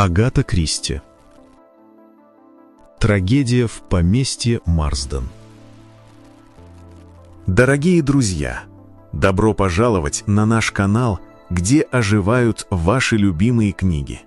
Агата Кристи Трагедия в поместье Марсден Дорогие друзья, добро пожаловать на наш канал, где оживают ваши любимые книги.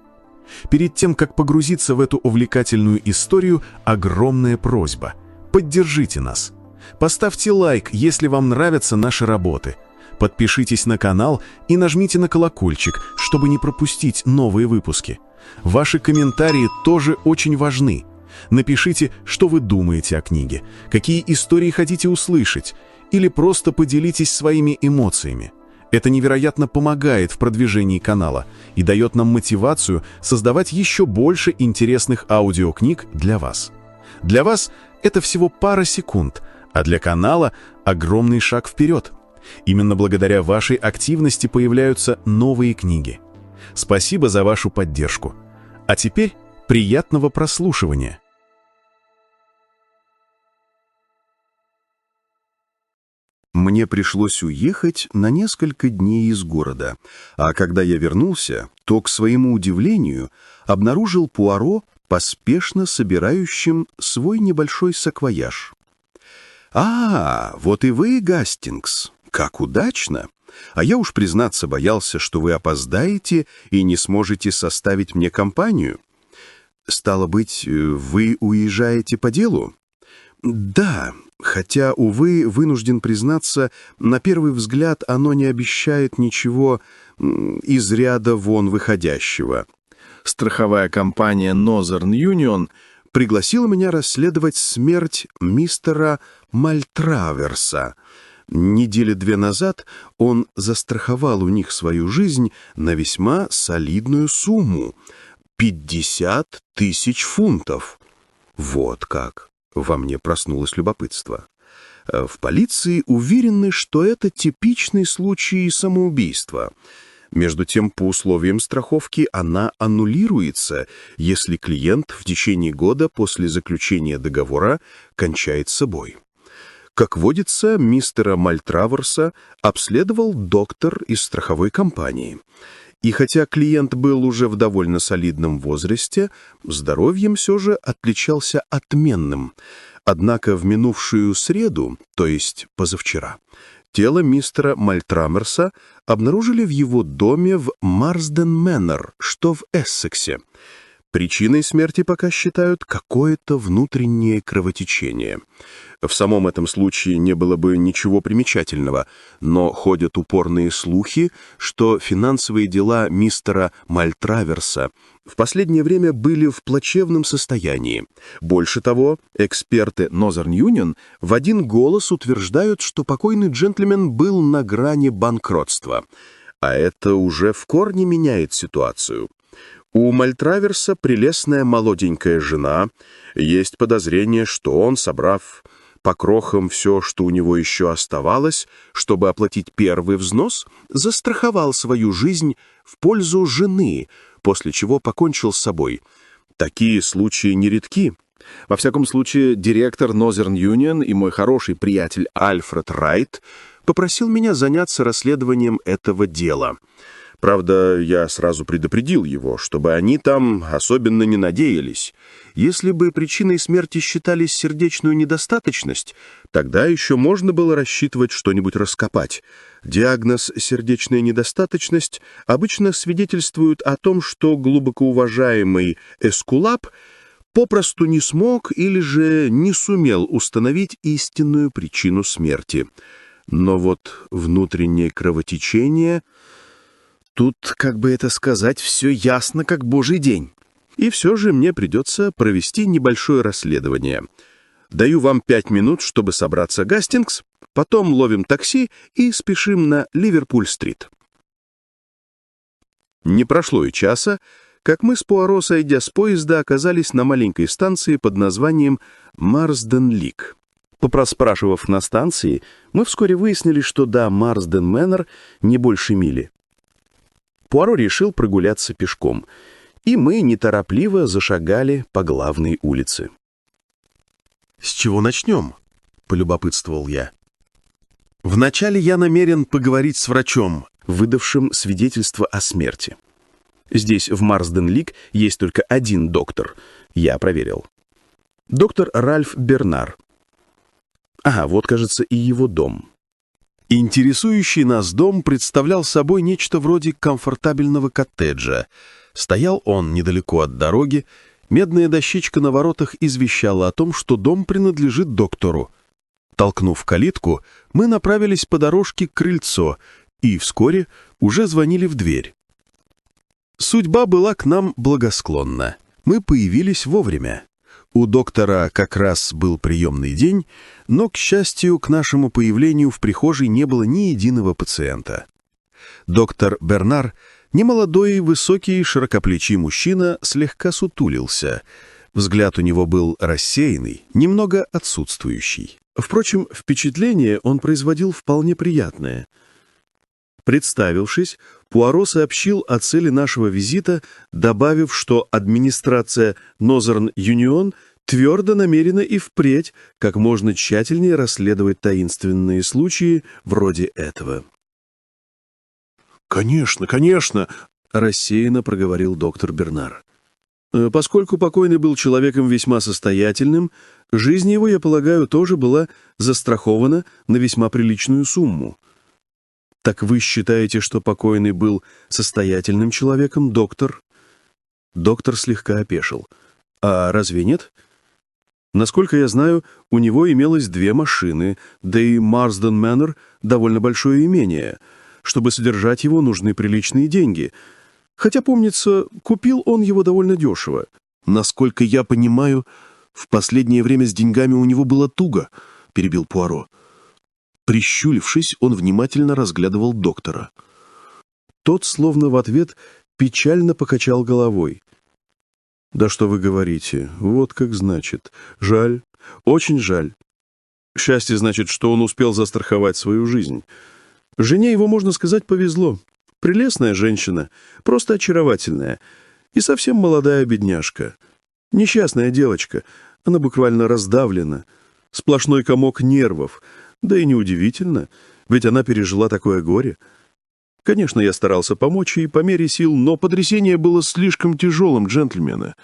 Перед тем, как погрузиться в эту увлекательную историю, огромная просьба. Поддержите нас. Поставьте лайк, если вам нравятся наши работы. Подпишитесь на канал и нажмите на колокольчик, чтобы не пропустить новые выпуски. Ваши комментарии тоже очень важны. Напишите, что вы думаете о книге, какие истории хотите услышать, или просто поделитесь своими эмоциями. Это невероятно помогает в продвижении канала и дает нам мотивацию создавать еще больше интересных аудиокниг для вас. Для вас это всего пара секунд, а для канала огромный шаг вперед. Именно благодаря вашей активности появляются новые книги. Спасибо за вашу поддержку. А теперь приятного прослушивания. Мне пришлось уехать на несколько дней из города, а когда я вернулся, то, к своему удивлению, обнаружил Пуаро, поспешно собирающим свой небольшой саквояж. «А, вот и вы, Гастингс! Как удачно! А я уж, признаться, боялся, что вы опоздаете и не сможете составить мне компанию. Стало быть, вы уезжаете по делу?» «Да, хотя, увы, вынужден признаться, на первый взгляд оно не обещает ничего из ряда вон выходящего. Страховая компания Northern Union пригласила меня расследовать смерть мистера Мальтраверса. Недели две назад он застраховал у них свою жизнь на весьма солидную сумму — 50 тысяч фунтов. Вот как! Во мне проснулось любопытство. Э, в полиции уверены, что это типичный случай самоубийства. Между тем, по условиям страховки она аннулируется, если клиент в течение года после заключения договора кончает собой. Как водится, мистера Мальтраверса обследовал доктор из страховой компании. И хотя клиент был уже в довольно солидном возрасте, здоровьем все же отличался отменным. Однако в минувшую среду, то есть позавчера, тело мистера Мальтрамерса обнаружили в его доме в Марсден Мэннер, что в Эссексе. Причиной смерти пока считают какое-то внутреннее кровотечение. В самом этом случае не было бы ничего примечательного, но ходят упорные слухи, что финансовые дела мистера Мальтраверса в последнее время были в плачевном состоянии. Больше того, эксперты Northern Union в один голос утверждают, что покойный джентльмен был на грани банкротства. А это уже в корне меняет ситуацию. У Мальтраверса прелестная молоденькая жена. Есть подозрение, что он, собрав по крохам все, что у него еще оставалось, чтобы оплатить первый взнос, застраховал свою жизнь в пользу жены, после чего покончил с собой. Такие случаи нередки. Во всяком случае, директор Northern Union и мой хороший приятель Альфред Райт попросил меня заняться расследованием этого дела — Правда, я сразу предупредил его, чтобы они там особенно не надеялись. Если бы причиной смерти считались сердечную недостаточность, тогда еще можно было рассчитывать что-нибудь раскопать. Диагноз «сердечная недостаточность» обычно свидетельствует о том, что глубоко уважаемый Эскулап попросту не смог или же не сумел установить истинную причину смерти. Но вот внутреннее кровотечение — Тут, как бы это сказать, все ясно, как божий день. И все же мне придется провести небольшое расследование. Даю вам пять минут, чтобы собраться Гастингс, потом ловим такси и спешим на Ливерпуль-стрит. Не прошло и часа, как мы с Пуаро, сойдя с поезда, оказались на маленькой станции под названием Марсден-Лик. Попроспрашивав на станции, мы вскоре выяснили, что до Марсден-Мэннер не больше мили. Пуаро решил прогуляться пешком, и мы неторопливо зашагали по главной улице. «С чего начнем?» — полюбопытствовал я. «Вначале я намерен поговорить с врачом, выдавшим свидетельство о смерти. Здесь, в Марсден-Лик, есть только один доктор. Я проверил. Доктор Ральф Бернар. Ага, вот, кажется, и его дом. Интересующий нас дом представлял собой нечто вроде комфортабельного коттеджа. Стоял он недалеко от дороги, медная дощечка на воротах извещала о том, что дом принадлежит доктору. Толкнув калитку, мы направились по дорожке к крыльцу и вскоре уже звонили в дверь. Судьба была к нам благосклонна. Мы появились вовремя. У доктора как раз был приемный день, но, к счастью, к нашему появлению в прихожей не было ни единого пациента. Доктор Бернар, немолодой, высокий, широкоплечий мужчина, слегка сутулился. Взгляд у него был рассеянный, немного отсутствующий. Впрочем, впечатление он производил вполне приятное. Представившись, Пуаро сообщил о цели нашего визита, добавив, что администрация Northern Union твердо намерена и впредь как можно тщательнее расследовать таинственные случаи вроде этого. «Конечно, конечно!» — рассеянно проговорил доктор Бернар. «Э, «Поскольку покойный был человеком весьма состоятельным, жизнь его, я полагаю, тоже была застрахована на весьма приличную сумму». «Так вы считаете, что покойный был состоятельным человеком, доктор?» Доктор слегка опешил. «А разве нет?» Насколько я знаю, у него имелось две машины, да и Марсден Мэннер — довольно большое имение. Чтобы содержать его, нужны приличные деньги. Хотя, помнится, купил он его довольно дешево. Насколько я понимаю, в последнее время с деньгами у него было туго, — перебил Пуаро. Прищулившись, он внимательно разглядывал доктора. Тот, словно в ответ, печально покачал головой. «Да что вы говорите? Вот как значит. Жаль, очень жаль. Счастье значит, что он успел застраховать свою жизнь. Жене его, можно сказать, повезло. Прелестная женщина, просто очаровательная. И совсем молодая бедняжка. Несчастная девочка. Она буквально раздавлена. Сплошной комок нервов — да и неудивительно, ведь она пережила такое горе. Конечно, я старался помочь ей по мере сил, но потрясение было слишком тяжелым, джентльмены.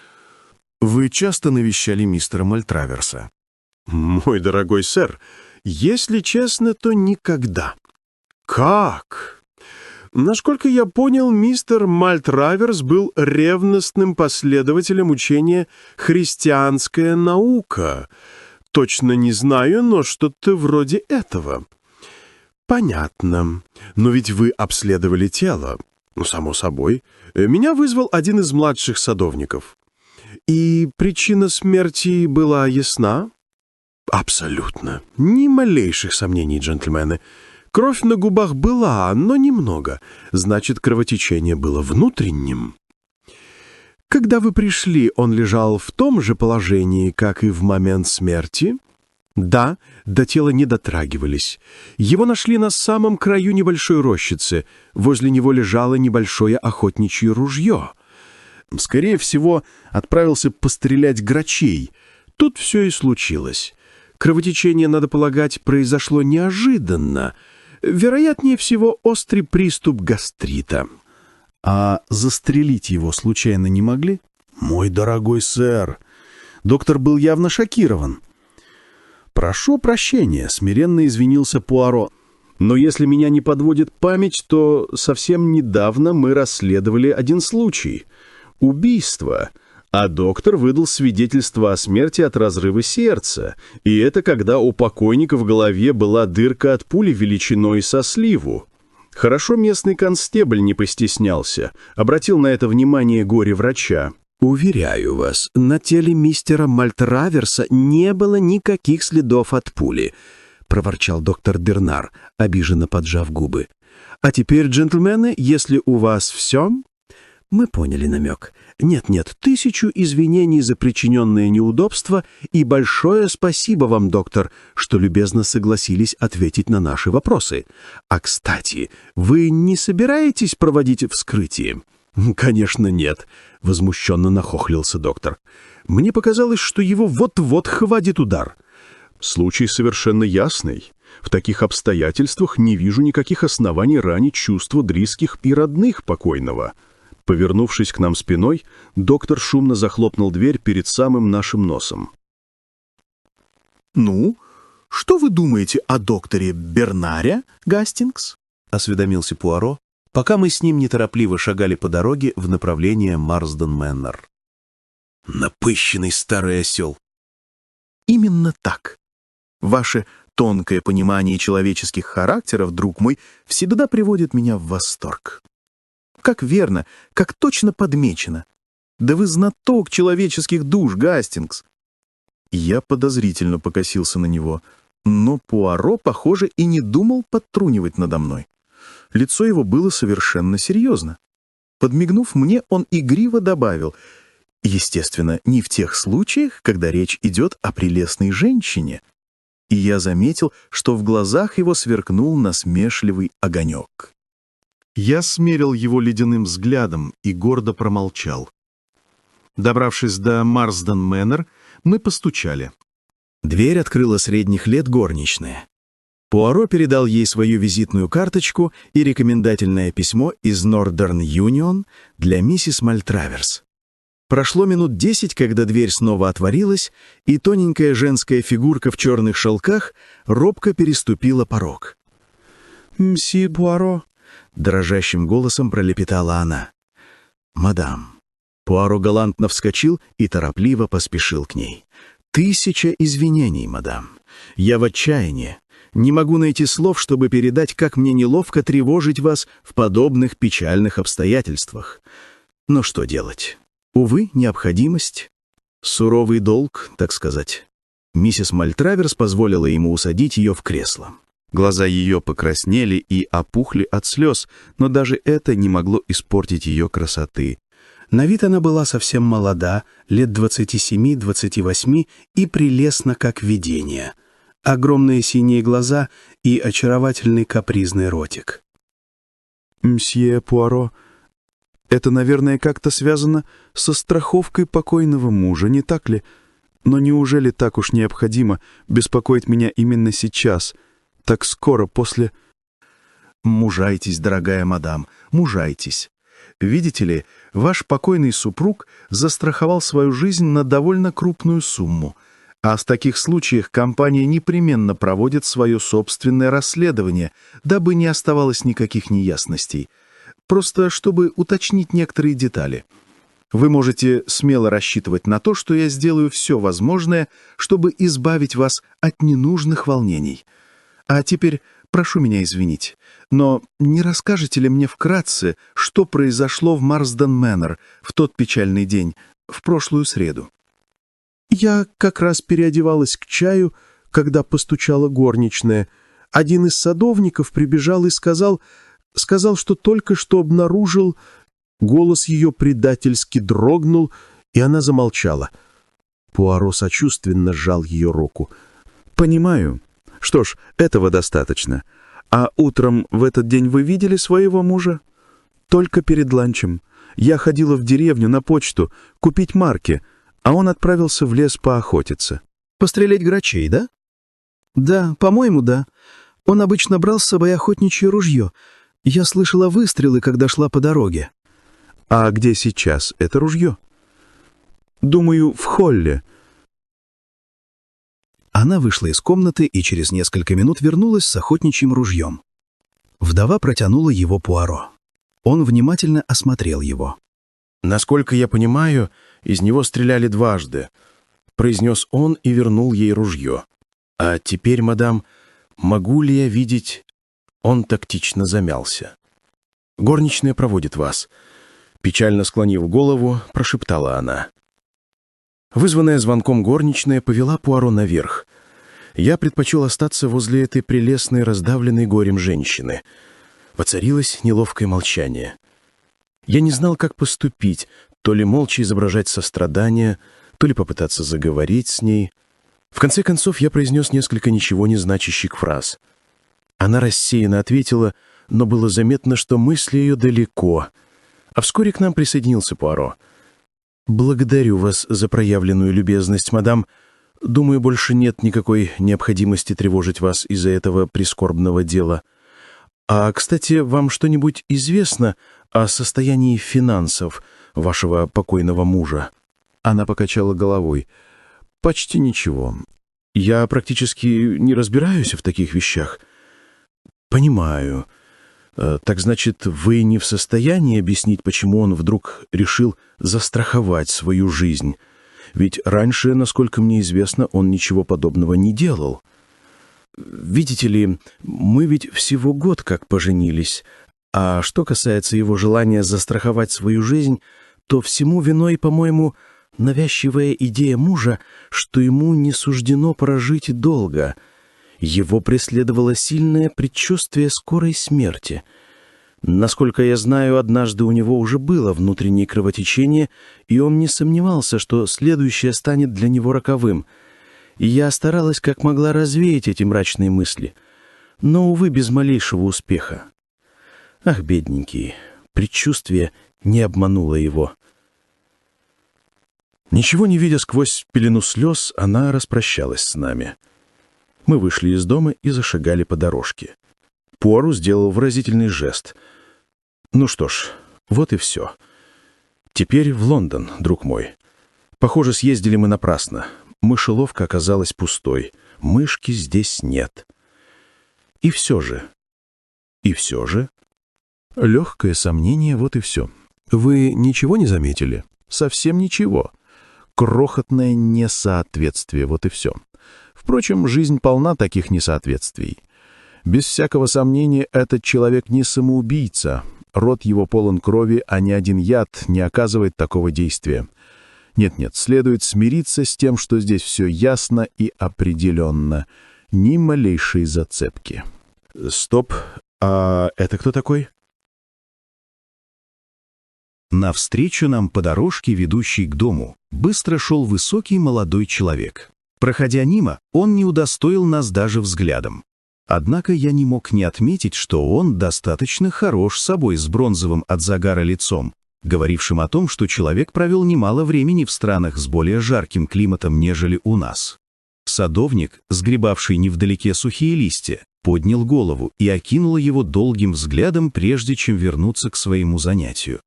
Вы часто навещали мистера Мальтраверса? Мой дорогой сэр, если честно, то никогда. Как? Насколько я понял, мистер Мальтраверс был ревностным последователем учения «христианская наука», точно не знаю, но что-то вроде этого. Понятно. Но ведь вы обследовали тело. Ну, само собой. Меня вызвал один из младших садовников. И причина смерти была ясна? Абсолютно. Ни малейших сомнений, джентльмены. Кровь на губах была, но немного. Значит, кровотечение было внутренним. Когда вы пришли, он лежал в том же положении, как и в момент смерти? Да, до тела не дотрагивались. Его нашли на самом краю небольшой рощицы. Возле него лежало небольшое охотничье ружье. Скорее всего, отправился пострелять грачей. Тут все и случилось. Кровотечение, надо полагать, произошло неожиданно. Вероятнее всего, острый приступ гастрита. А застрелить его случайно не могли? Мой дорогой сэр, доктор был явно шокирован. Прошу прощения, смиренно извинился Пуаро. Но если меня не подводит память, то совсем недавно мы расследовали один случай — убийство — а доктор выдал свидетельство о смерти от разрыва сердца, и это когда у покойника в голове была дырка от пули величиной со сливу. Хорошо местный констебль не постеснялся, обратил на это внимание горе-врача. «Уверяю вас, на теле мистера Мальтраверса не было никаких следов от пули», — проворчал доктор Бернар, обиженно поджав губы. «А теперь, джентльмены, если у вас все...» Мы поняли намек. Нет-нет, тысячу извинений за причиненное неудобство и большое спасибо вам, доктор, что любезно согласились ответить на наши вопросы. А, кстати, вы не собираетесь проводить вскрытие? Конечно, нет, возмущенно нахохлился доктор. Мне показалось, что его вот-вот хватит удар. Случай совершенно ясный. В таких обстоятельствах не вижу никаких оснований ранить чувства близких и родных покойного. Повернувшись к нам спиной, доктор шумно захлопнул дверь перед самым нашим носом. «Ну, что вы думаете о докторе Бернаре, Гастингс?» — осведомился Пуаро, пока мы с ним неторопливо шагали по дороге в направлении Марсден-Мэннер. «Напыщенный старый осел!» «Именно так. Ваше тонкое понимание человеческих характеров, друг мой, всегда приводит меня в восторг. Как верно, как точно подмечено. Да вы знаток человеческих душ, Гастингс!» Я подозрительно покосился на него, но Пуаро, похоже, и не думал подтрунивать надо мной. Лицо его было совершенно серьезно. Подмигнув мне, он игриво добавил, естественно, не в тех случаях, когда речь идет о прелестной женщине. И я заметил, что в глазах его сверкнул насмешливый огонек. Я смерил его ледяным взглядом и гордо промолчал. Добравшись до Марсден Мэннер, мы постучали. Дверь открыла средних лет горничная. Пуаро передал ей свою визитную карточку и рекомендательное письмо из Northern Union для миссис Мальтраверс. Прошло минут десять, когда дверь снова отворилась, и тоненькая женская фигурка в черных шелках робко переступила порог. «Мсье Пуаро», — дрожащим голосом пролепетала она. «Мадам». Пуаро галантно вскочил и торопливо поспешил к ней. «Тысяча извинений, мадам. Я в отчаянии. Не могу найти слов, чтобы передать, как мне неловко тревожить вас в подобных печальных обстоятельствах. Но что делать? Увы, необходимость. Суровый долг, так сказать. Миссис Мальтраверс позволила ему усадить ее в кресло. Глаза ее покраснели и опухли от слез, но даже это не могло испортить ее красоты. На вид она была совсем молода, лет 27-28 и прелестна, как видение — огромные синие глаза и очаровательный капризный ротик. «Мсье Пуаро, это, наверное, как-то связано со страховкой покойного мужа, не так ли? Но неужели так уж необходимо беспокоить меня именно сейчас, так скоро после...» «Мужайтесь, дорогая мадам, мужайтесь. Видите ли, ваш покойный супруг застраховал свою жизнь на довольно крупную сумму — а в таких случаях компания непременно проводит свое собственное расследование, дабы не оставалось никаких неясностей. Просто чтобы уточнить некоторые детали. Вы можете смело рассчитывать на то, что я сделаю все возможное, чтобы избавить вас от ненужных волнений. А теперь прошу меня извинить, но не расскажете ли мне вкратце, что произошло в Марсден Мэннер в тот печальный день, в прошлую среду? Я как раз переодевалась к чаю, когда постучала горничная. Один из садовников прибежал и сказал, сказал, что только что обнаружил... Голос ее предательски дрогнул, и она замолчала. Пуаро сочувственно сжал ее руку. «Понимаю. Что ж, этого достаточно. А утром в этот день вы видели своего мужа?» «Только перед ланчем. Я ходила в деревню на почту купить марки» а он отправился в лес поохотиться. Пострелять грачей, да? Да, по-моему, да. Он обычно брал с собой охотничье ружье. Я слышала выстрелы, когда шла по дороге. А где сейчас это ружье? Думаю, в холле. Она вышла из комнаты и через несколько минут вернулась с охотничьим ружьем. Вдова протянула его Пуаро. Он внимательно осмотрел его. «Насколько я понимаю, из него стреляли дважды», — произнес он и вернул ей ружье. «А теперь, мадам, могу ли я видеть...» Он тактично замялся. «Горничная проводит вас», — печально склонив голову, прошептала она. Вызванная звонком горничная повела Пуаро наверх. Я предпочел остаться возле этой прелестной, раздавленной горем женщины. Воцарилось неловкое молчание. Я не знал, как поступить, то ли молча изображать сострадание, то ли попытаться заговорить с ней. В конце концов я произнес несколько ничего не значащих фраз. Она рассеянно ответила, но было заметно, что мысли ее далеко. А вскоре к нам присоединился Пуаро. «Благодарю вас за проявленную любезность, мадам. Думаю, больше нет никакой необходимости тревожить вас из-за этого прискорбного дела. «А, кстати, вам что-нибудь известно о состоянии финансов вашего покойного мужа?» Она покачала головой. «Почти ничего. «Я практически не разбираюсь в таких вещах». «Понимаю. Э, так значит, вы не в состоянии объяснить, почему он вдруг решил застраховать свою жизнь? Ведь раньше, насколько мне известно, он ничего подобного не делал». Видите ли, мы ведь всего год как поженились, а что касается его желания застраховать свою жизнь, то всему виной, по-моему, навязчивая идея мужа, что ему не суждено прожить долго. Его преследовало сильное предчувствие скорой смерти. Насколько я знаю, однажды у него уже было внутреннее кровотечение, и он не сомневался, что следующее станет для него роковым. И я старалась как могла развеять эти мрачные мысли, но, увы, без малейшего успеха. Ах, бедненький, предчувствие не обмануло его. Ничего не видя сквозь пелену слез, она распрощалась с нами. Мы вышли из дома и зашагали по дорожке. Пуару сделал выразительный жест. «Ну что ж, вот и все. Теперь в Лондон, друг мой. Похоже, съездили мы напрасно. Мышеловка оказалась пустой. Мышки здесь нет. И все же... И все же... Легкое сомнение, вот и все. Вы ничего не заметили? Совсем ничего крохотное несоответствие, вот и все. Впрочем, жизнь полна таких несоответствий. Без всякого сомнения, этот человек не самоубийца. Рот его полон крови, а ни один яд не оказывает такого действия. Нет-нет, следует смириться с тем, что здесь все ясно и определенно. Ни малейшей зацепки. Стоп, а это кто такой? Навстречу нам по дорожке, ведущей к дому, быстро шел высокий молодой человек. Проходя мимо, он не удостоил нас даже взглядом. Однако я не мог не отметить, что он достаточно хорош собой с бронзовым от загара лицом, говорившим о том, что человек провел немало времени в странах с более жарким климатом, нежели у нас. Садовник, сгребавший невдалеке сухие листья, поднял голову и окинул его долгим взглядом, прежде чем вернуться к своему занятию.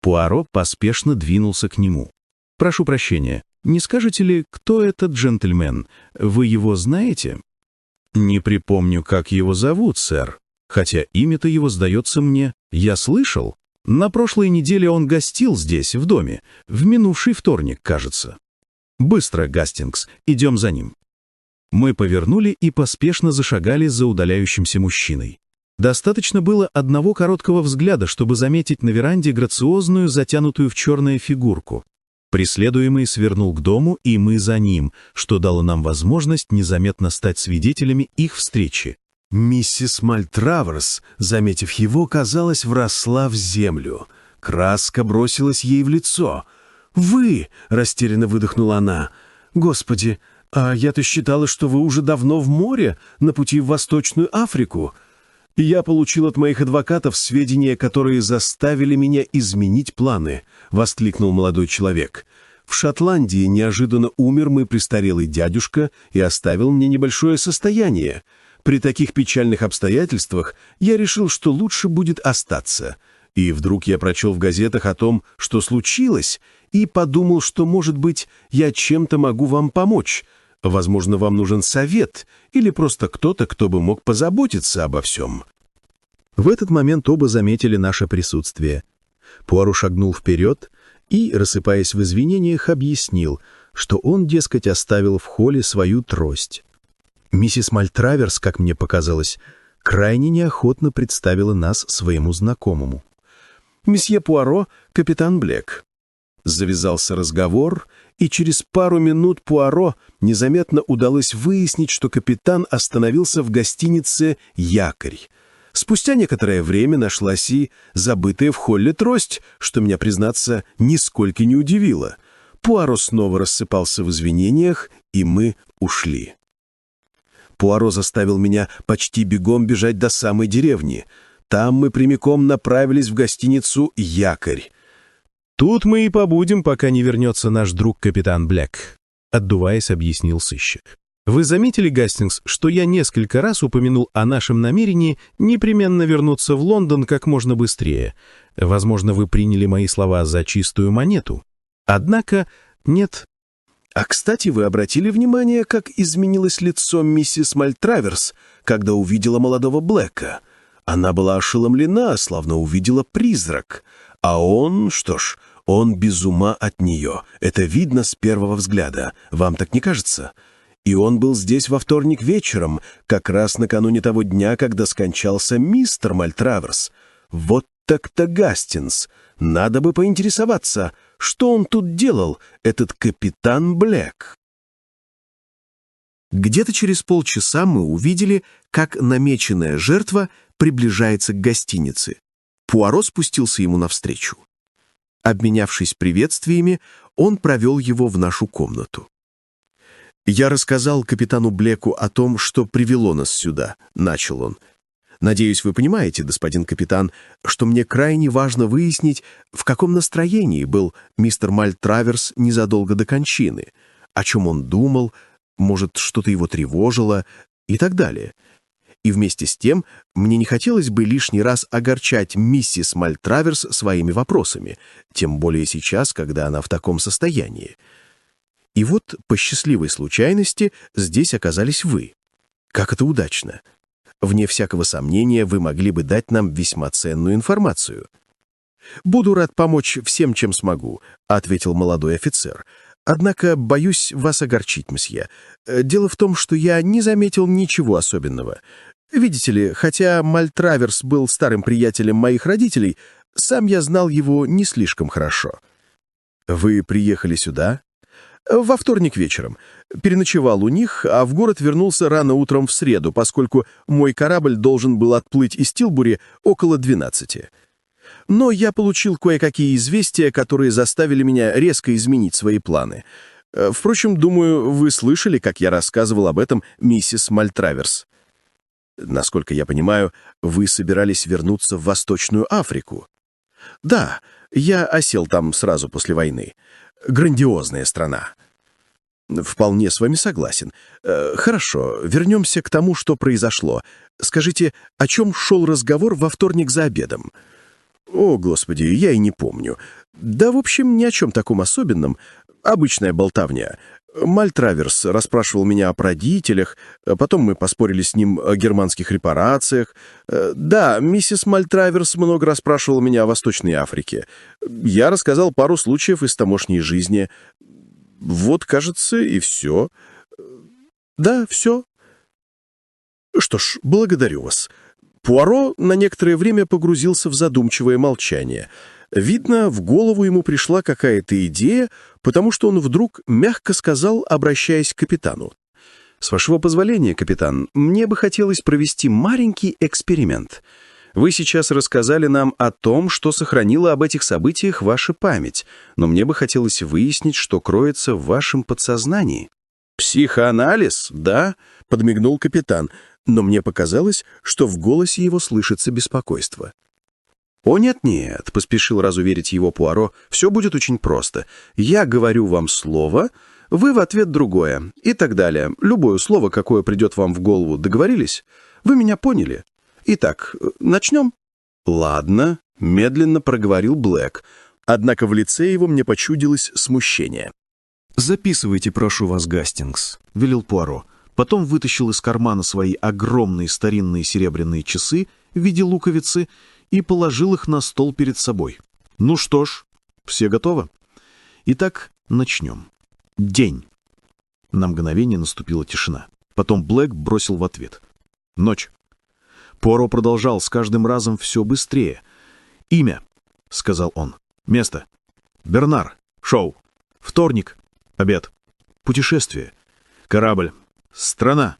Пуаро поспешно двинулся к нему. «Прошу прощения, не скажете ли, кто этот джентльмен? Вы его знаете?» «Не припомню, как его зовут, сэр. Хотя имя-то его сдается мне. Я слышал. На прошлой неделе он гостил здесь, в доме. В минувший вторник, кажется. Быстро, Гастингс, идем за ним». Мы повернули и поспешно зашагали за удаляющимся мужчиной. Достаточно было одного короткого взгляда, чтобы заметить на веранде грациозную, затянутую в черное фигурку. Преследуемый свернул к дому, и мы за ним, что дало нам возможность незаметно стать свидетелями их встречи. Миссис Мальтраверс, заметив его, казалось, вросла в землю. Краска бросилась ей в лицо. «Вы!» — растерянно выдохнула она. «Господи, а я-то считала, что вы уже давно в море, на пути в Восточную Африку и я получил от моих адвокатов сведения, которые заставили меня изменить планы», — воскликнул молодой человек. «В Шотландии неожиданно умер мой престарелый дядюшка и оставил мне небольшое состояние. При таких печальных обстоятельствах я решил, что лучше будет остаться. И вдруг я прочел в газетах о том, что случилось, и подумал, что, может быть, я чем-то могу вам помочь». Возможно, вам нужен совет или просто кто-то, кто бы мог позаботиться обо всем». В этот момент оба заметили наше присутствие. Пуару шагнул вперед и, рассыпаясь в извинениях, объяснил, что он, дескать, оставил в холле свою трость. Миссис Мальтраверс, как мне показалось, крайне неохотно представила нас своему знакомому. «Месье Пуаро, капитан Блек». Завязался разговор, и через пару минут Пуаро незаметно удалось выяснить, что капитан остановился в гостинице «Якорь». Спустя некоторое время нашлась и забытая в холле трость, что меня, признаться, нисколько не удивило. Пуаро снова рассыпался в извинениях, и мы ушли. Пуаро заставил меня почти бегом бежать до самой деревни. Там мы прямиком направились в гостиницу «Якорь». «Тут мы и побудем, пока не вернется наш друг капитан Блэк», — отдуваясь, объяснил сыщик. Вы заметили, Гастингс, что я несколько раз упомянул о нашем намерении непременно вернуться в Лондон как можно быстрее. Возможно, вы приняли мои слова за чистую монету. Однако нет. А, кстати, вы обратили внимание, как изменилось лицо миссис Мальтраверс, когда увидела молодого Блэка? Она была ошеломлена, словно увидела призрак. А он, что ж, он без ума от нее. Это видно с первого взгляда. Вам так не кажется?» И он был здесь во вторник вечером, как раз накануне того дня, когда скончался мистер Мальтраверс. Вот так-то Гастинс. Надо бы поинтересоваться, что он тут делал, этот капитан Блэк. Где-то через полчаса мы увидели, как намеченная жертва приближается к гостинице. Пуаро спустился ему навстречу. Обменявшись приветствиями, он провел его в нашу комнату. «Я рассказал капитану Блеку о том, что привело нас сюда», — начал он. «Надеюсь, вы понимаете, господин капитан, что мне крайне важно выяснить, в каком настроении был мистер Мальтраверс незадолго до кончины, о чем он думал, может, что-то его тревожило и так далее. И вместе с тем мне не хотелось бы лишний раз огорчать миссис Мальтраверс своими вопросами, тем более сейчас, когда она в таком состоянии. И вот, по счастливой случайности, здесь оказались вы. Как это удачно. Вне всякого сомнения, вы могли бы дать нам весьма ценную информацию. «Буду рад помочь всем, чем смогу», — ответил молодой офицер. «Однако боюсь вас огорчить, месье. Дело в том, что я не заметил ничего особенного. Видите ли, хотя Мальтраверс был старым приятелем моих родителей, сам я знал его не слишком хорошо». «Вы приехали сюда?» Во вторник вечером. Переночевал у них, а в город вернулся рано утром в среду, поскольку мой корабль должен был отплыть из Тилбури около 12. Но я получил кое-какие известия, которые заставили меня резко изменить свои планы. Впрочем, думаю, вы слышали, как я рассказывал об этом миссис Мальтраверс. Насколько я понимаю, вы собирались вернуться в Восточную Африку. Да, я осел там сразу после войны грандиозная страна. Вполне с вами согласен. Э, хорошо, вернемся к тому, что произошло. Скажите, о чем шел разговор во вторник за обедом? О, господи, я и не помню. Да, в общем, ни о чем таком особенном. Обычная болтовня. Мальтраверс расспрашивал меня о родителях, потом мы поспорили с ним о германских репарациях. Э, да, миссис Мальтраверс много расспрашивала меня о Восточной Африке. Я рассказал пару случаев из тамошней жизни. Вот, кажется, и все. Да, все. Что ж, благодарю вас. Пуаро на некоторое время погрузился в задумчивое молчание — Видно, в голову ему пришла какая-то идея, потому что он вдруг мягко сказал, обращаясь к капитану. «С вашего позволения, капитан, мне бы хотелось провести маленький эксперимент. Вы сейчас рассказали нам о том, что сохранила об этих событиях ваша память, но мне бы хотелось выяснить, что кроется в вашем подсознании». «Психоанализ, да?» — подмигнул капитан, но мне показалось, что в голосе его слышится беспокойство. «О, нет-нет», — поспешил разуверить его Пуаро, — «все будет очень просто. Я говорю вам слово, вы в ответ другое, и так далее. Любое слово, какое придет вам в голову, договорились? Вы меня поняли? Итак, начнем?» «Ладно», — медленно проговорил Блэк, однако в лице его мне почудилось смущение. «Записывайте, прошу вас, Гастингс», — велел Пуаро. Потом вытащил из кармана свои огромные старинные серебряные часы в виде луковицы и положил их на стол перед собой. Ну что ж, все готовы? Итак, начнем. День. На мгновение наступила тишина. Потом Блэк бросил в ответ. Ночь. Поро продолжал с каждым разом все быстрее. «Имя», — сказал он. «Место. Бернар. Шоу. Вторник. Обед. Путешествие. Корабль. Страна.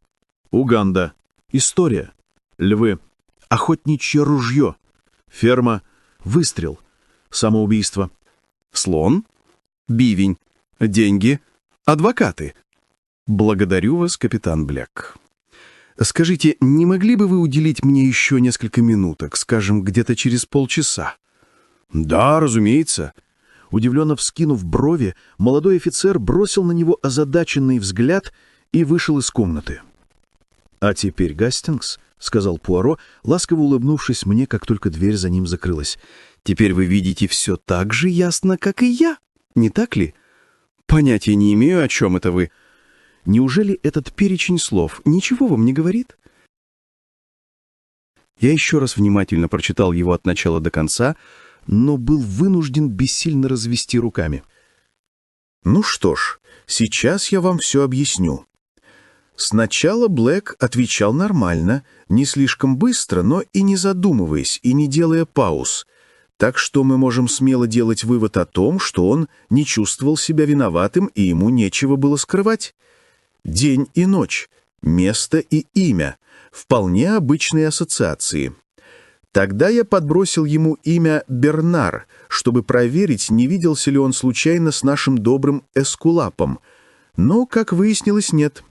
Уганда. История. Львы. Охотничье ружье. Ферма. Выстрел. Самоубийство. Слон. Бивень. Деньги. Адвокаты. Благодарю вас, капитан Бляк. Скажите, не могли бы вы уделить мне еще несколько минуток, скажем, где-то через полчаса? Да, разумеется. Удивленно вскинув брови, молодой офицер бросил на него озадаченный взгляд и вышел из комнаты. «А теперь, Гастингс», — сказал Пуаро, ласково улыбнувшись мне, как только дверь за ним закрылась, «теперь вы видите все так же ясно, как и я, не так ли? Понятия не имею, о чем это вы. Неужели этот перечень слов ничего вам не говорит?» Я еще раз внимательно прочитал его от начала до конца, но был вынужден бессильно развести руками. Ну что ж, сейчас я вам все объясню. Сначала Блэк отвечал нормально, не слишком быстро, но и не задумываясь, и не делая пауз. Так что мы можем смело делать вывод о том, что он не чувствовал себя виноватым и ему нечего было скрывать. День и ночь, место и имя — вполне обычные ассоциации. Тогда я подбросил ему имя Бернар, чтобы проверить, не виделся ли он случайно с нашим добрым Эскулапом. Но, как выяснилось, нет.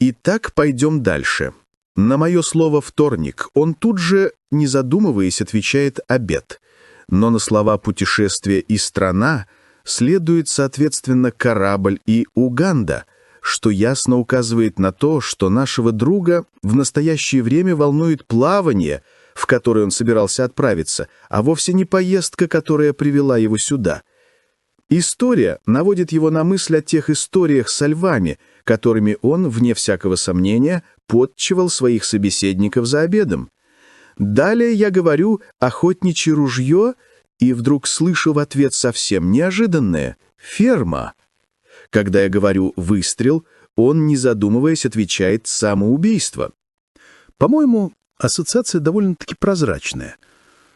Итак, пойдем дальше. На мое слово «вторник» он тут же, не задумываясь, отвечает «обед». Но на слова «путешествие» и «страна» следует, соответственно, «корабль» и «Уганда», что ясно указывает на то, что нашего друга в настоящее время волнует плавание — в который он собирался отправиться, а вовсе не поездка, которая привела его сюда. История наводит его на мысль о тех историях со львами, которыми он, вне всякого сомнения, подчивал своих собеседников за обедом. Далее я говорю «охотничье ружье» и вдруг слышу в ответ совсем неожиданное «ферма». Когда я говорю «выстрел», он, не задумываясь, отвечает «самоубийство». По-моему, ассоциация довольно-таки прозрачная.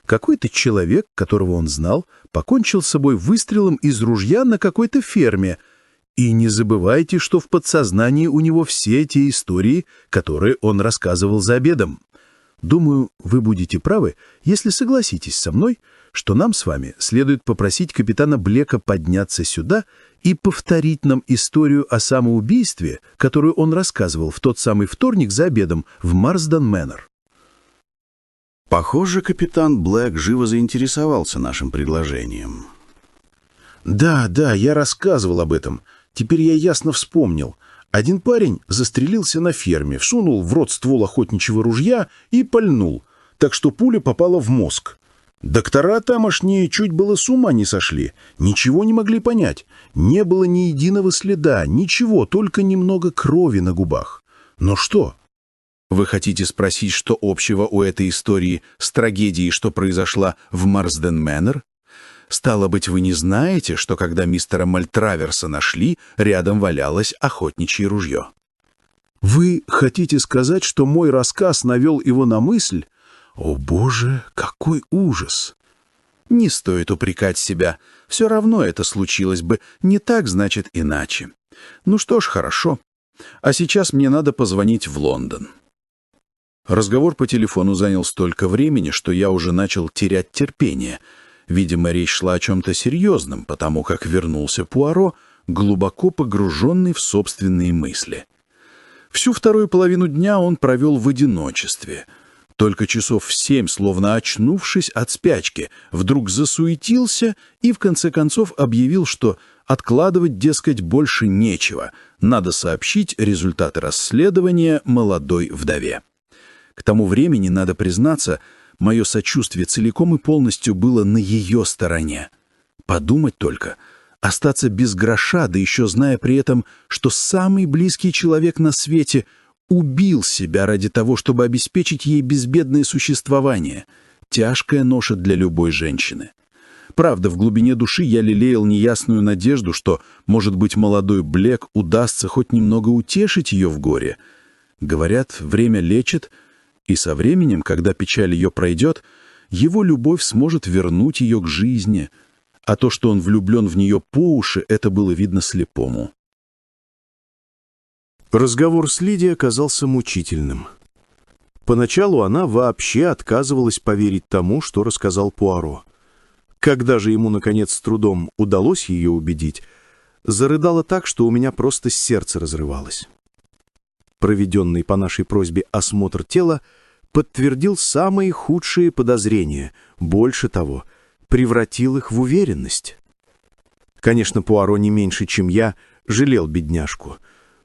Какой-то человек, которого он знал, покончил с собой выстрелом из ружья на какой-то ферме. И не забывайте, что в подсознании у него все те истории, которые он рассказывал за обедом. Думаю, вы будете правы, если согласитесь со мной, что нам с вами следует попросить капитана Блека подняться сюда и повторить нам историю о самоубийстве, которую он рассказывал в тот самый вторник за обедом в Марсден Мэннер. Похоже, капитан Блэк живо заинтересовался нашим предложением. «Да, да, я рассказывал об этом. Теперь я ясно вспомнил. Один парень застрелился на ферме, всунул в рот ствол охотничьего ружья и пальнул, так что пуля попала в мозг. Доктора тамошние чуть было с ума не сошли, ничего не могли понять. Не было ни единого следа, ничего, только немного крови на губах. Но что? Вы хотите спросить, что общего у этой истории с трагедией, что произошла в Марсден Мэннер? Стало быть, вы не знаете, что когда мистера Мальтраверса нашли, рядом валялось охотничье ружье? Вы хотите сказать, что мой рассказ навел его на мысль? О, Боже, какой ужас! Не стоит упрекать себя. Все равно это случилось бы. Не так, значит, иначе. Ну что ж, хорошо. А сейчас мне надо позвонить в Лондон. Разговор по телефону занял столько времени, что я уже начал терять терпение. Видимо, речь шла о чем-то серьезном, потому как вернулся Пуаро, глубоко погруженный в собственные мысли. Всю вторую половину дня он провел в одиночестве. Только часов в семь, словно очнувшись от спячки, вдруг засуетился и в конце концов объявил, что откладывать, дескать, больше нечего. Надо сообщить результаты расследования молодой вдове. К тому времени, надо признаться, мое сочувствие целиком и полностью было на ее стороне. Подумать только, остаться без гроша, да еще зная при этом, что самый близкий человек на свете убил себя ради того, чтобы обеспечить ей безбедное существование. Тяжкая ноша для любой женщины. Правда, в глубине души я лелеял неясную надежду, что, может быть, молодой Блек удастся хоть немного утешить ее в горе. Говорят, время лечит — и со временем, когда печаль ее пройдет, его любовь сможет вернуть ее к жизни, а то, что он влюблен в нее по уши, это было видно слепому. Разговор с Лидией оказался мучительным. Поначалу она вообще отказывалась поверить тому, что рассказал Пуаро. Когда же ему, наконец, с трудом удалось ее убедить, зарыдала так, что у меня просто сердце разрывалось проведенный по нашей просьбе осмотр тела подтвердил самые худшие подозрения, больше того, превратил их в уверенность. Конечно, Пуаро не меньше, чем я, жалел бедняжку,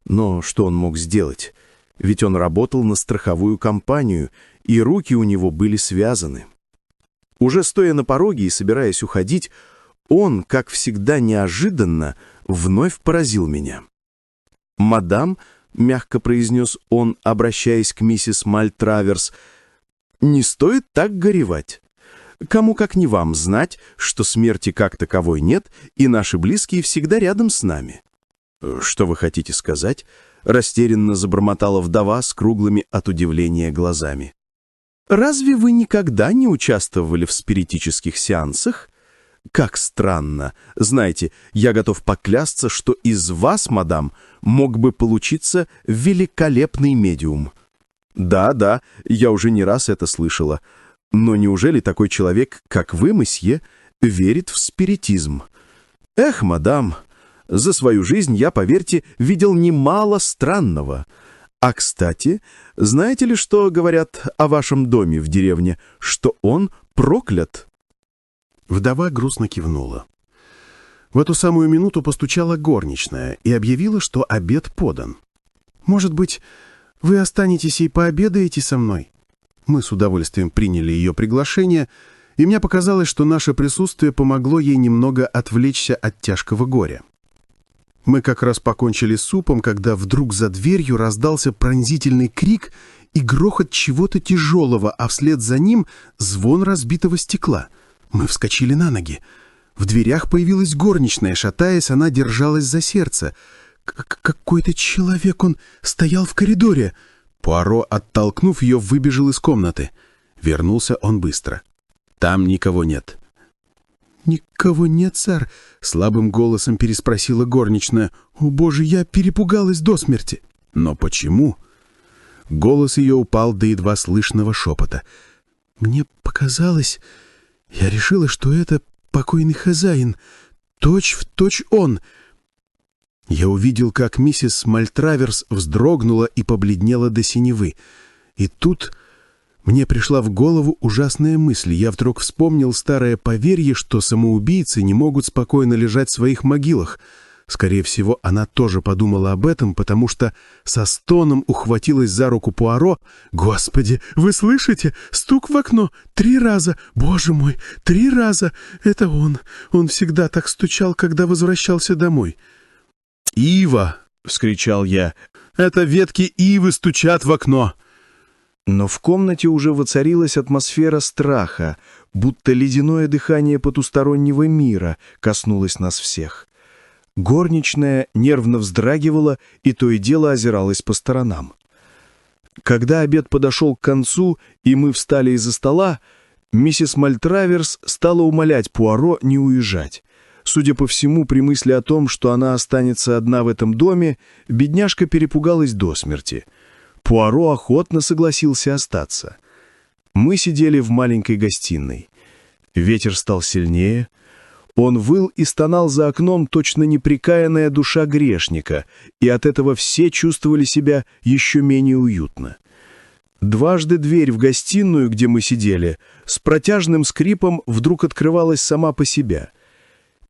Но что он мог сделать? Ведь он работал на страховую компанию, и руки у него были связаны. Уже стоя на пороге и собираясь уходить, он, как всегда неожиданно, вновь поразил меня. «Мадам», — мягко произнес он, обращаясь к миссис Мальтраверс, — «не стоит так горевать. Кому как не вам знать, что смерти как таковой нет, и наши близкие всегда рядом с нами». «Что вы хотите сказать?» — растерянно забормотала вдова с круглыми от удивления глазами. «Разве вы никогда не участвовали в спиритических сеансах?» Как странно. Знаете, я готов поклясться, что из вас, мадам, мог бы получиться великолепный медиум. Да, да, я уже не раз это слышала. Но неужели такой человек, как вы, месье, верит в спиритизм? Эх, мадам, за свою жизнь я, поверьте, видел немало странного. А, кстати, знаете ли, что говорят о вашем доме в деревне? Что он проклят?» Вдова грустно кивнула. В эту самую минуту постучала горничная и объявила, что обед подан. «Может быть, вы останетесь и пообедаете со мной?» Мы с удовольствием приняли ее приглашение, и мне показалось, что наше присутствие помогло ей немного отвлечься от тяжкого горя. Мы как раз покончили с супом, когда вдруг за дверью раздался пронзительный крик и грохот чего-то тяжелого, а вслед за ним звон разбитого стекла — мы вскочили на ноги. В дверях появилась горничная, шатаясь, она держалась за сердце. «Какой-то человек, он стоял в коридоре!» Пуаро, оттолкнув ее, выбежал из комнаты. Вернулся он быстро. «Там никого нет». «Никого нет, сэр?» — слабым голосом переспросила горничная. «О, боже, я перепугалась до смерти!» «Но почему?» Голос ее упал до едва слышного шепота. «Мне показалось...» Я решила, что это покойный хозяин, точь в точь он. Я увидел, как миссис Мальтраверс вздрогнула и побледнела до синевы. И тут мне пришла в голову ужасная мысль. Я вдруг вспомнил старое поверье, что самоубийцы не могут спокойно лежать в своих могилах — Скорее всего, она тоже подумала об этом, потому что со стоном ухватилась за руку Пуаро. «Господи, вы слышите? Стук в окно! Три раза! Боже мой, три раза! Это он! Он всегда так стучал, когда возвращался домой!» «Ива!» — вскричал я. «Это ветки ивы стучат в окно!» Но в комнате уже воцарилась атмосфера страха, будто ледяное дыхание потустороннего мира коснулось нас всех. Горничная нервно вздрагивала и то и дело озиралась по сторонам. Когда обед подошел к концу, и мы встали из-за стола, миссис Мальтраверс стала умолять Пуаро не уезжать. Судя по всему, при мысли о том, что она останется одна в этом доме, бедняжка перепугалась до смерти. Пуаро охотно согласился остаться. Мы сидели в маленькой гостиной. Ветер стал сильнее, он выл и стонал за окном точно неприкаянная душа грешника, и от этого все чувствовали себя еще менее уютно. Дважды дверь в гостиную, где мы сидели, с протяжным скрипом вдруг открывалась сама по себе.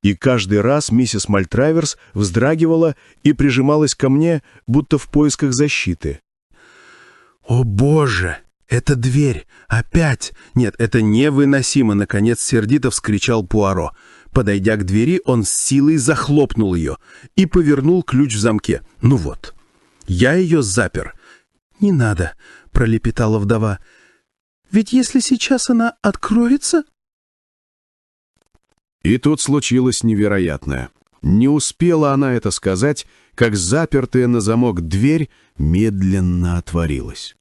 И каждый раз миссис Мальтраверс вздрагивала и прижималась ко мне, будто в поисках защиты. «О, Боже! Это дверь! Опять! Нет, это невыносимо!» — наконец сердито вскричал Пуаро — Подойдя к двери, он с силой захлопнул ее и повернул ключ в замке. «Ну вот, я ее запер». «Не надо», — пролепетала вдова. «Ведь если сейчас она откроется...» И тут случилось невероятное. Не успела она это сказать, как запертая на замок дверь медленно отворилась.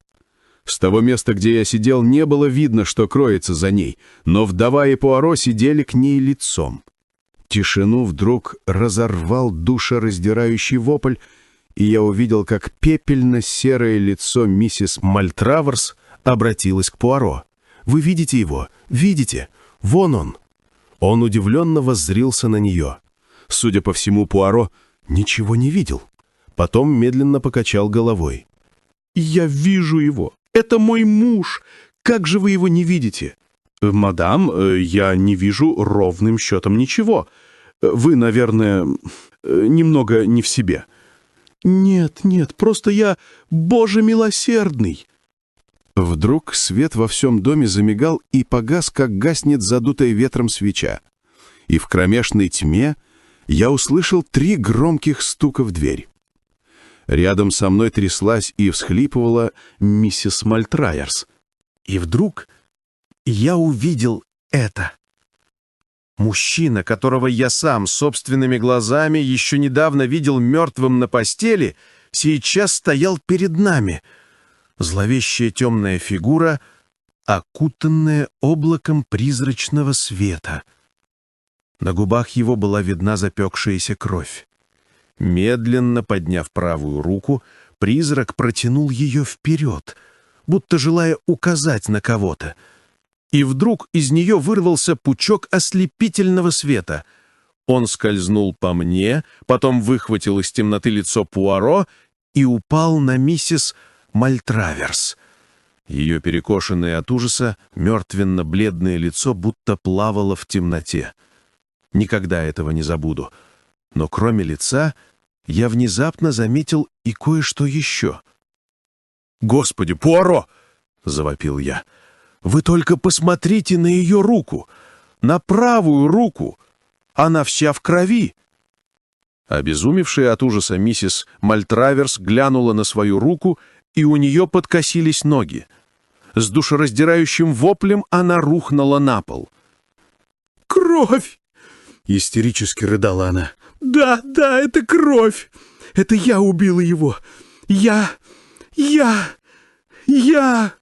С того места, где я сидел, не было видно, что кроется за ней, но вдова и Пуаро сидели к ней лицом. Тишину вдруг разорвал душераздирающий вопль, и я увидел, как пепельно-серое лицо миссис Мальтраверс обратилось к Пуаро. «Вы видите его? Видите? Вон он!» Он удивленно воззрился на нее. Судя по всему, Пуаро ничего не видел. Потом медленно покачал головой. «Я вижу его! Это мой муж! Как же вы его не видите?» «Мадам, э, я не вижу ровным счетом ничего. Вы, наверное, э, немного не в себе». Нет, нет, просто я, Боже милосердный!» Вдруг свет во всем доме замигал и погас, как гаснет задутая ветром свеча. И в кромешной тьме я услышал три громких стука в дверь. Рядом со мной тряслась и всхлипывала миссис Мальтрайерс. И вдруг я увидел это. Мужчина, которого я сам собственными глазами еще недавно видел мертвым на постели, сейчас стоял перед нами. Зловещая темная фигура, окутанная облаком призрачного света. На губах его была видна запекшаяся кровь. Медленно подняв правую руку, призрак протянул ее вперед, будто желая указать на кого-то. И вдруг из нее вырвался пучок ослепительного света. Он скользнул по мне, потом выхватил из темноты лицо Пуаро и упал на миссис Мальтраверс. Ее перекошенное от ужаса, мертвенно-бледное лицо будто плавало в темноте. Никогда этого не забуду. Но кроме лица я внезапно заметил и кое-что еще. «Господи, Пуаро!» — завопил я. «Вы только посмотрите на ее руку! На правую руку! Она вся в крови!» Обезумевшая от ужаса миссис Мальтраверс глянула на свою руку, и у нее подкосились ноги. С душераздирающим воплем она рухнула на пол. «Кровь!» — истерически рыдала она. «Да, да, это кровь! Это я убила его! Я! Я! Я!»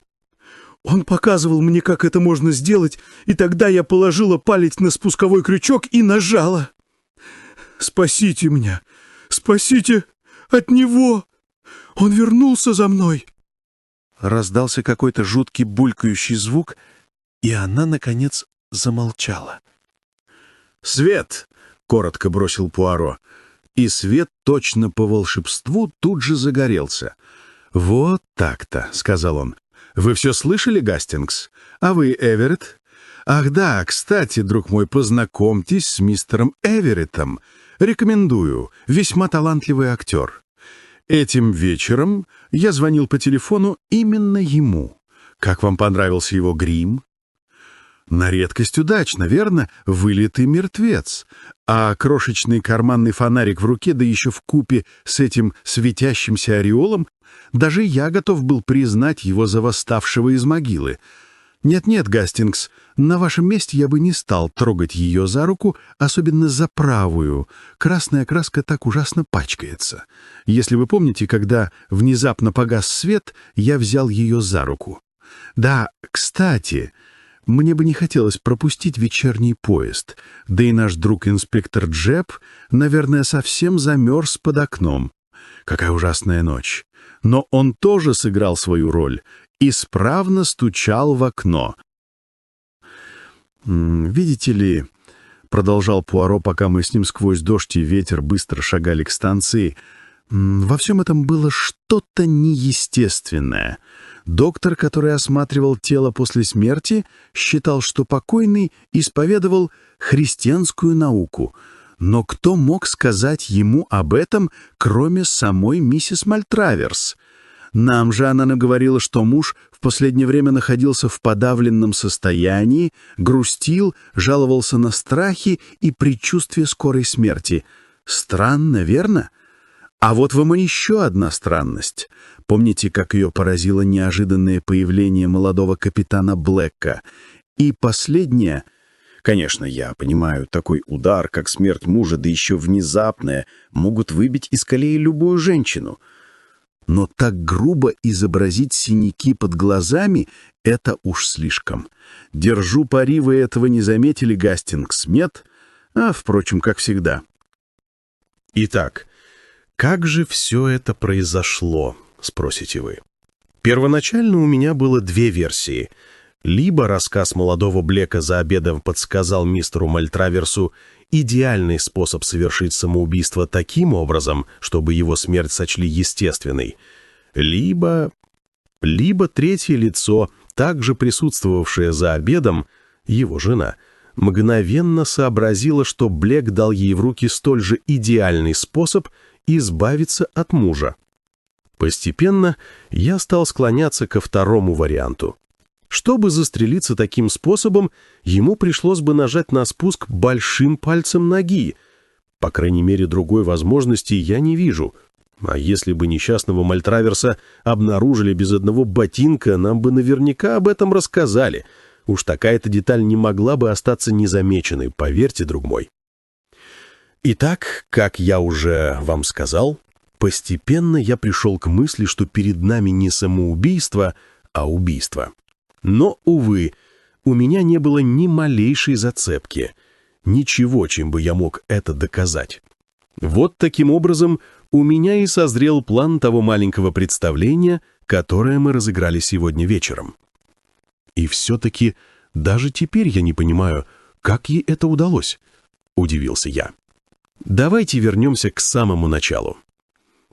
Он показывал мне, как это можно сделать, и тогда я положила палец на спусковой крючок и нажала. «Спасите меня! Спасите от него! Он вернулся за мной!» Раздался какой-то жуткий булькающий звук, и она, наконец, замолчала. «Свет!» — коротко бросил Пуаро. И свет точно по волшебству тут же загорелся. «Вот так-то», — сказал он. «Вы все слышали, Гастингс? А вы, Эверетт? Ах да, кстати, друг мой, познакомьтесь с мистером Эвереттом. Рекомендую. Весьма талантливый актер. Этим вечером я звонил по телефону именно ему. Как вам понравился его грим? На редкость удачно, верно? Вылитый мертвец. А крошечный карманный фонарик в руке, да еще в купе с этим светящимся ореолом, даже я готов был признать его за восставшего из могилы. Нет-нет, Гастингс, на вашем месте я бы не стал трогать ее за руку, особенно за правую. Красная краска так ужасно пачкается. Если вы помните, когда внезапно погас свет, я взял ее за руку. Да, кстати, мне бы не хотелось пропустить вечерний поезд, да и наш друг-инспектор Джеб, наверное, совсем замерз под окном. Какая ужасная ночь. Но он тоже сыграл свою роль, исправно стучал в окно. «Видите ли...» — продолжал Пуаро, пока мы с ним сквозь дождь и ветер быстро шагали к станции. «Во всем этом было что-то неестественное». Доктор, который осматривал тело после смерти, считал, что покойный исповедовал христианскую науку. Но кто мог сказать ему об этом, кроме самой миссис Мальтраверс? Нам же она наговорила, что муж в последнее время находился в подавленном состоянии, грустил, жаловался на страхи и предчувствие скорой смерти. Странно, верно? А вот вам и еще одна странность. Помните, как ее поразило неожиданное появление молодого капитана Блэка? И последнее... Конечно, я понимаю, такой удар, как смерть мужа, да еще внезапная, могут выбить из колеи любую женщину. Но так грубо изобразить синяки под глазами — это уж слишком. Держу пари, вы этого не заметили, Гастингс, нет? А, впрочем, как всегда. Итак, как же все это произошло? спросите вы. Первоначально у меня было две версии. Либо рассказ молодого Блека за обедом подсказал мистеру Мальтраверсу идеальный способ совершить самоубийство таким образом, чтобы его смерть сочли естественной, либо... либо третье лицо, также присутствовавшее за обедом, его жена, мгновенно сообразила, что Блек дал ей в руки столь же идеальный способ избавиться от мужа. Постепенно я стал склоняться ко второму варианту. Чтобы застрелиться таким способом, ему пришлось бы нажать на спуск большим пальцем ноги. По крайней мере, другой возможности я не вижу. А если бы несчастного Мальтраверса обнаружили без одного ботинка, нам бы наверняка об этом рассказали. Уж такая-то деталь не могла бы остаться незамеченной, поверьте, друг мой. Итак, как я уже вам сказал, постепенно я пришел к мысли, что перед нами не самоубийство, а убийство. Но, увы, у меня не было ни малейшей зацепки, ничего, чем бы я мог это доказать. Вот таким образом у меня и созрел план того маленького представления, которое мы разыграли сегодня вечером. И все-таки даже теперь я не понимаю, как ей это удалось, — удивился я. Давайте вернемся к самому началу.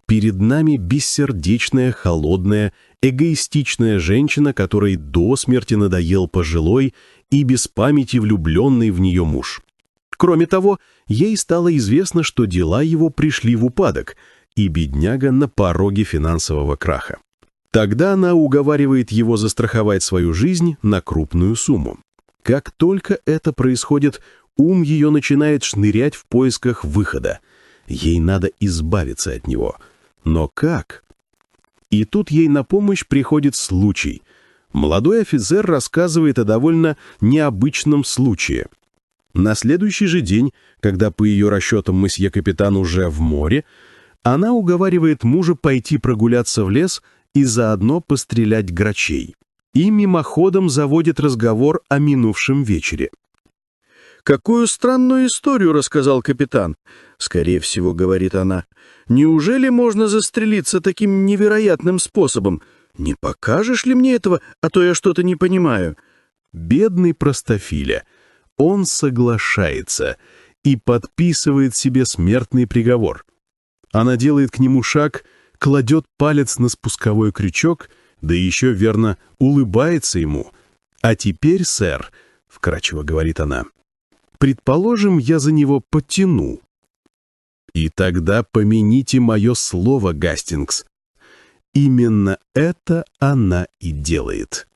Перед нами бессердечная, холодная, эгоистичная женщина, которой до смерти надоел пожилой и без памяти влюбленный в нее муж. Кроме того, ей стало известно, что дела его пришли в упадок, и бедняга на пороге финансового краха. Тогда она уговаривает его застраховать свою жизнь на крупную сумму. Как только это происходит, Ум ее начинает шнырять в поисках выхода. Ей надо избавиться от него. Но как? И тут ей на помощь приходит случай. Молодой офицер рассказывает о довольно необычном случае. На следующий же день, когда по ее расчетам месье-капитан уже в море, она уговаривает мужа пойти прогуляться в лес и заодно пострелять грачей. И мимоходом заводит разговор о минувшем вечере. «Какую странную историю рассказал капитан?» «Скорее всего, — говорит она, — неужели можно застрелиться таким невероятным способом? Не покажешь ли мне этого, а то я что-то не понимаю?» Бедный простофиля. Он соглашается и подписывает себе смертный приговор. Она делает к нему шаг, кладет палец на спусковой крючок, да еще верно улыбается ему. «А теперь, сэр», — вкратчиво говорит она, — Предположим, я за него потяну. И тогда помяните мое слово, Гастингс. Именно это она и делает.